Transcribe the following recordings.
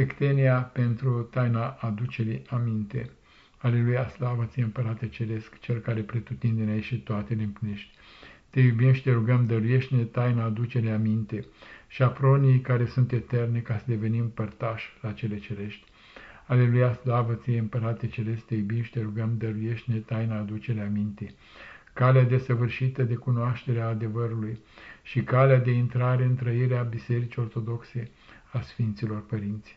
Tectenia pentru taina aducerii aminte. Aleluia, slavă ție, Împărate Ceresc, Cel care pretutindene și toate le împlinești. Te iubim și te rugăm, dăruiește-ne taina aducerii aminte și a pronii care sunt eterne ca să devenim părtași la cele cerești. Aleluia, slavă ție, Împărate Ceresc, te iubim și te rugăm, dăruiește-ne taina aducerii aminte calea desăvârșită de cunoașterea adevărului și calea de intrare în trăirea Bisericii Ortodoxe a Sfinților Părinți.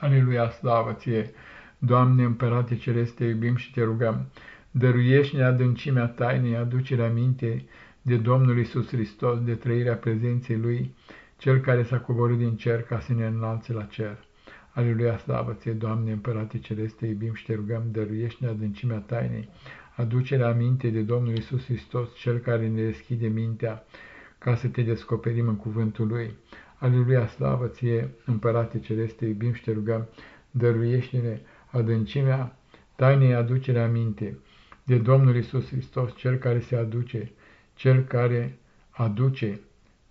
Aleluia, slavă ție! Doamne, Împărate Celeste, te iubim și te rugăm, dăruiește-ne adâncimea tainei, aducerea mintei de Domnul Isus Hristos, de trăirea prezenței Lui, Cel care s-a coborât din cer ca să ne înalțe la cer. Aleluia, slavă ție, Doamne, Împărate Celeste, te iubim și te rugăm, dăruiește-ne adâncimea tainei, aducerea aminte de Domnul Isus Hristos, Cel care ne deschide mintea ca să te descoperim în cuvântul Lui. Aleluia, slavă ție, Împărate Celeste, iubim și te rugăm, dăruiește-ne adâncimea tainei aducerea aminte de Domnul Isus Hristos, Cel care se aduce, Cel care aduce,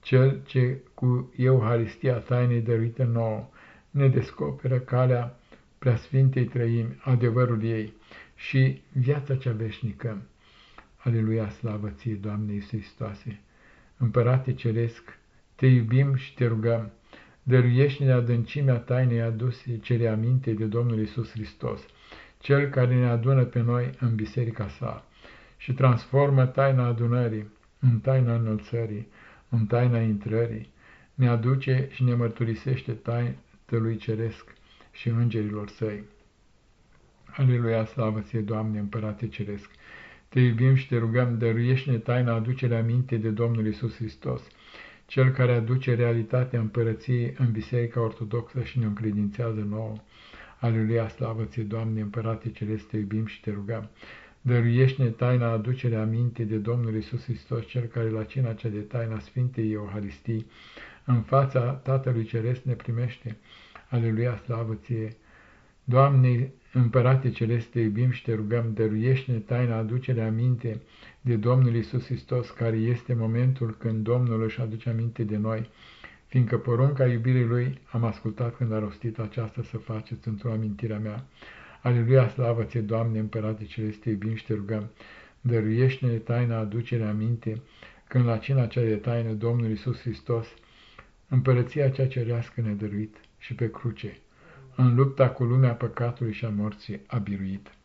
Cel ce cu Euharistia tainei dăruită nouă ne descoperă calea preasfintei trăimi, adevărul ei și viața cea veșnică. Aleluia, slavă ție, Doamne Iisus Hristoase! Împărate Ceresc, te iubim și te rugăm, dăruiește-ne adâncimea tainei aduse cele aminte de Domnul Iisus Hristos, Cel care ne adună pe noi în biserica sa și transformă taina adunării în taina înălțării, în taina intrării, ne aduce și ne mărturisește tainului ceresc și îngerilor săi. Aleluia, slavă ție, Doamne, Împărate Ceresc! Te iubim și te rugăm, dăruiește-ne taina aducerea minte de Domnul Isus Hristos, Cel care aduce realitatea împărăției în Biserica Ortodoxă și ne încredințează nouă. Aleluia, slavă ție, Doamne, Împărate Ceresc, te iubim și te rugăm. Dăruiește-ne taina aducerea minte de Domnul Isus Hristos, Cel care la cina cea de taina Sfintei Euharistii, în fața Tatălui Ceresc ne primește. Aleluia, slavă ție! Doamne, Împărate Celeste, te iubim și te rugăm, dăruiește-ne taina aducerea aminte de Domnul Isus Hristos, care este momentul când Domnul își aduce aminte de noi, fiindcă porunca iubirii Lui am ascultat când a rostit aceasta să faceți într-o amintirea mea. Aleluia, slavă ție, Doamne, Împărate Celeste, te iubim și te rugăm, dăruiește-ne taina aducerea aminte când la cina cea de taină Domnul Isus Hristos, împărăția cea cerească ne dăruit și pe cruce în lupta cu lumea păcatului și a morții a biruit.